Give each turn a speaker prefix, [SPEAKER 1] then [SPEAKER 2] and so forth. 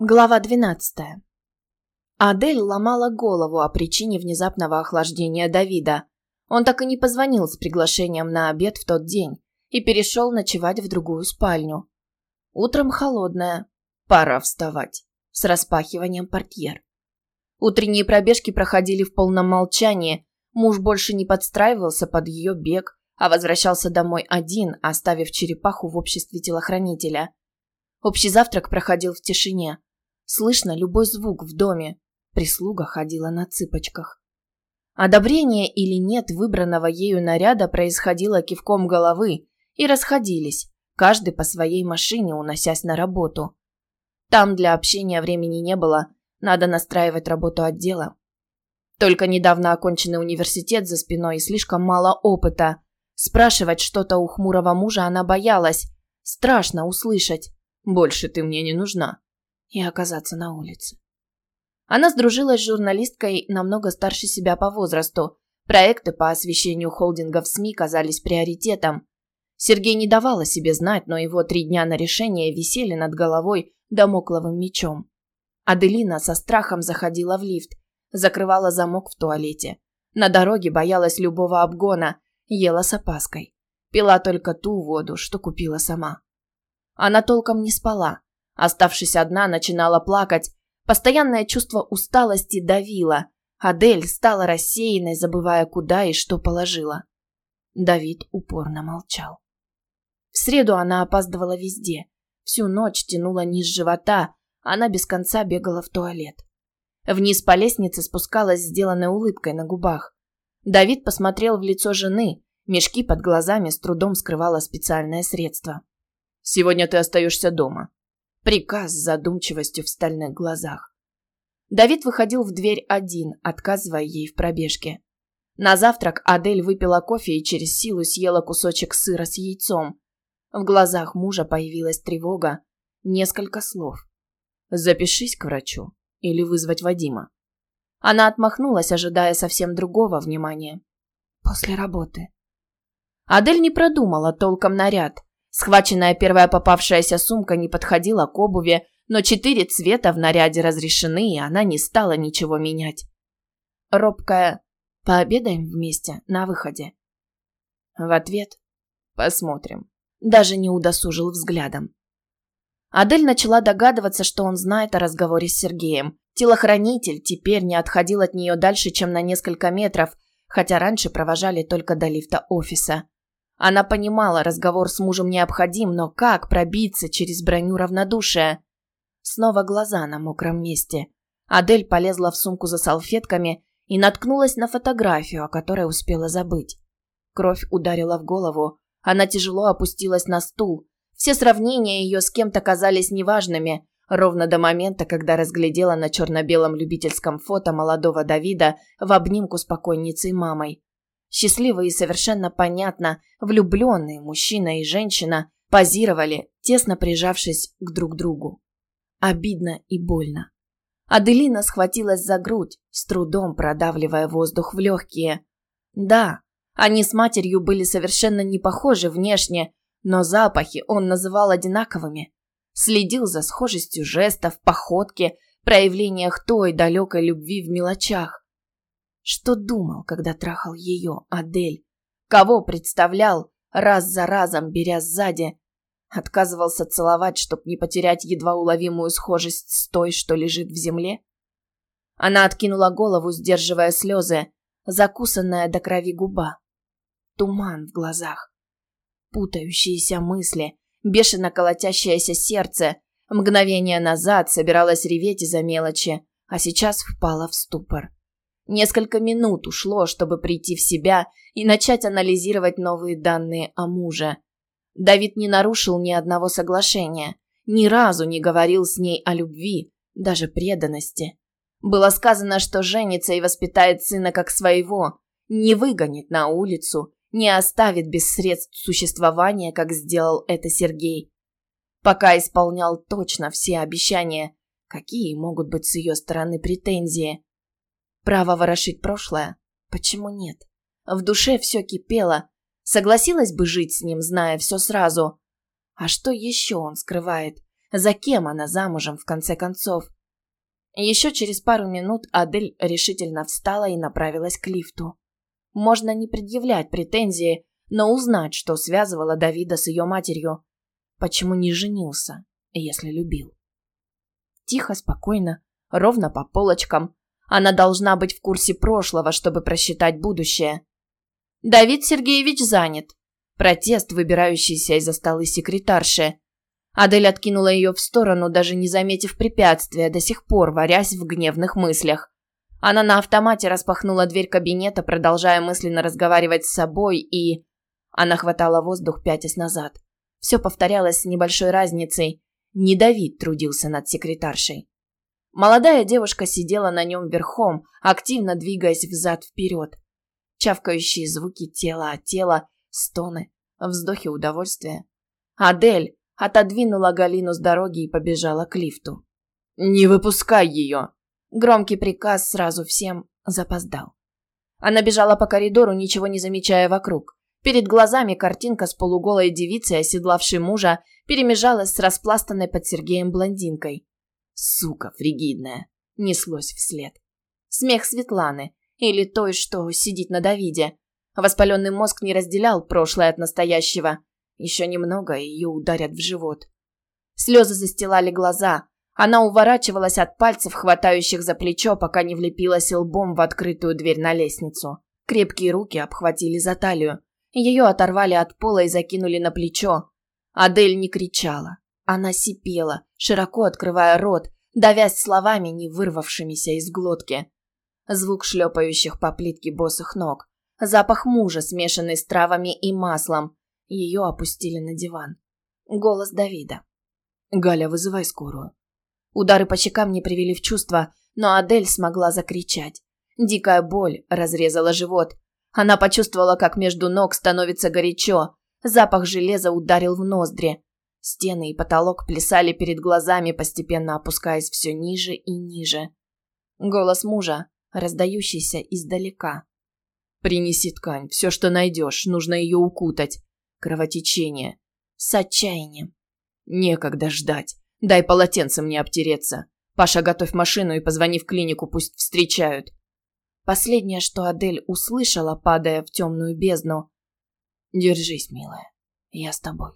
[SPEAKER 1] Глава 12. Адель ломала голову о причине внезапного охлаждения Давида. Он так и не позвонил с приглашением на обед в тот день и перешел ночевать в другую спальню. Утром холодная. Пора вставать. С распахиванием портьер. Утренние пробежки проходили в полном молчании. Муж больше не подстраивался под ее бег, а возвращался домой один, оставив черепаху в обществе телохранителя. Общий завтрак проходил в тишине. Слышно любой звук в доме. Прислуга ходила на цыпочках. Одобрение или нет выбранного ею наряда происходило кивком головы и расходились, каждый по своей машине, уносясь на работу. Там для общения времени не было, надо настраивать работу отдела. Только недавно оконченный университет за спиной и слишком мало опыта. Спрашивать что-то у хмурого мужа она боялась. Страшно услышать. «Больше ты мне не нужна» и оказаться на улице. Она сдружилась с журналисткой намного старше себя по возрасту. Проекты по освещению холдингов СМИ казались приоритетом. Сергей не давал о себе знать, но его три дня на решение висели над головой домокловым мечом. Аделина со страхом заходила в лифт, закрывала замок в туалете. На дороге боялась любого обгона, ела с опаской. Пила только ту воду, что купила сама. Она толком не спала, Оставшись одна, начинала плакать. Постоянное чувство усталости давило. Адель стала рассеянной, забывая, куда и что положила. Давид упорно молчал. В среду она опаздывала везде. Всю ночь тянула низ живота, она без конца бегала в туалет. Вниз по лестнице спускалась сделанной улыбкой на губах. Давид посмотрел в лицо жены, мешки под глазами с трудом скрывало специальное средство. «Сегодня ты остаешься дома», Приказ с задумчивостью в стальных глазах. Давид выходил в дверь один, отказывая ей в пробежке. На завтрак Адель выпила кофе и через силу съела кусочек сыра с яйцом. В глазах мужа появилась тревога. Несколько слов. «Запишись к врачу. Или вызвать Вадима». Она отмахнулась, ожидая совсем другого внимания. «После работы». Адель не продумала толком наряд. Схваченная первая попавшаяся сумка не подходила к обуви, но четыре цвета в наряде разрешены, и она не стала ничего менять. Робкая «Пообедаем вместе на выходе?» В ответ «Посмотрим». Даже не удосужил взглядом. Адель начала догадываться, что он знает о разговоре с Сергеем. Телохранитель теперь не отходил от нее дальше, чем на несколько метров, хотя раньше провожали только до лифта офиса. Она понимала, разговор с мужем необходим, но как пробиться через броню равнодушия? Снова глаза на мокром месте. Адель полезла в сумку за салфетками и наткнулась на фотографию, о которой успела забыть. Кровь ударила в голову. Она тяжело опустилась на стул. Все сравнения ее с кем-то казались неважными, ровно до момента, когда разглядела на черно-белом любительском фото молодого Давида в обнимку с покойницей мамой. Счастливые и совершенно понятно, влюбленные мужчина и женщина позировали, тесно прижавшись к друг другу. Обидно и больно. Аделина схватилась за грудь, с трудом продавливая воздух в легкие. Да, они с матерью были совершенно не похожи внешне, но запахи он называл одинаковыми. Следил за схожестью жестов, походки, проявлениях той далекой любви в мелочах. Что думал, когда трахал ее, Адель? Кого представлял, раз за разом беря сзади? Отказывался целовать, чтоб не потерять едва уловимую схожесть с той, что лежит в земле? Она откинула голову, сдерживая слезы, закусанная до крови губа. Туман в глазах. Путающиеся мысли, бешено колотящееся сердце. Мгновение назад собиралась реветь из-за мелочи, а сейчас впала в ступор. Несколько минут ушло, чтобы прийти в себя и начать анализировать новые данные о муже. Давид не нарушил ни одного соглашения, ни разу не говорил с ней о любви, даже преданности. Было сказано, что женится и воспитает сына как своего, не выгонит на улицу, не оставит без средств существования, как сделал это Сергей. Пока исполнял точно все обещания, какие могут быть с ее стороны претензии. Право ворошить прошлое? Почему нет? В душе все кипело. Согласилась бы жить с ним, зная все сразу. А что еще он скрывает? За кем она замужем, в конце концов? Еще через пару минут Адель решительно встала и направилась к лифту. Можно не предъявлять претензии, но узнать, что связывало Давида с ее матерью. Почему не женился, если любил? Тихо, спокойно, ровно по полочкам. Она должна быть в курсе прошлого, чтобы просчитать будущее. Давид Сергеевич занят. Протест, выбирающийся из-за столы секретарши. Адель откинула ее в сторону, даже не заметив препятствия, до сих пор варясь в гневных мыслях. Она на автомате распахнула дверь кабинета, продолжая мысленно разговаривать с собой, и... Она хватала воздух, пятясь назад. Все повторялось с небольшой разницей. Не Давид трудился над секретаршей. Молодая девушка сидела на нем верхом, активно двигаясь взад-вперед. Чавкающие звуки тела от тела, стоны, вздохи удовольствия. Адель отодвинула Галину с дороги и побежала к лифту. «Не выпускай ее!» Громкий приказ сразу всем запоздал. Она бежала по коридору, ничего не замечая вокруг. Перед глазами картинка с полуголой девицей, оседлавшей мужа, перемежалась с распластанной под Сергеем блондинкой. Сука фригидная. Неслось вслед. Смех Светланы. Или той, что сидит на Давиде. Воспаленный мозг не разделял прошлое от настоящего. Еще немного, и ее ударят в живот. Слезы застилали глаза. Она уворачивалась от пальцев, хватающих за плечо, пока не влепилась лбом в открытую дверь на лестницу. Крепкие руки обхватили за талию. Ее оторвали от пола и закинули на плечо. Адель не кричала. Она сипела, широко открывая рот, давясь словами, не вырвавшимися из глотки. Звук шлепающих по плитке босых ног. Запах мужа, смешанный с травами и маслом. Ее опустили на диван. Голос Давида. «Галя, вызывай скорую». Удары по щекам не привели в чувство, но Адель смогла закричать. Дикая боль разрезала живот. Она почувствовала, как между ног становится горячо. Запах железа ударил в ноздри. Стены и потолок плясали перед глазами, постепенно опускаясь все ниже и ниже. Голос мужа, раздающийся издалека. «Принеси ткань, все, что найдешь, нужно ее укутать. Кровотечение. С отчаянием. Некогда ждать. Дай полотенцем мне обтереться. Паша, готовь машину и позвони в клинику, пусть встречают. Последнее, что Адель услышала, падая в темную бездну. «Держись, милая, я с тобой».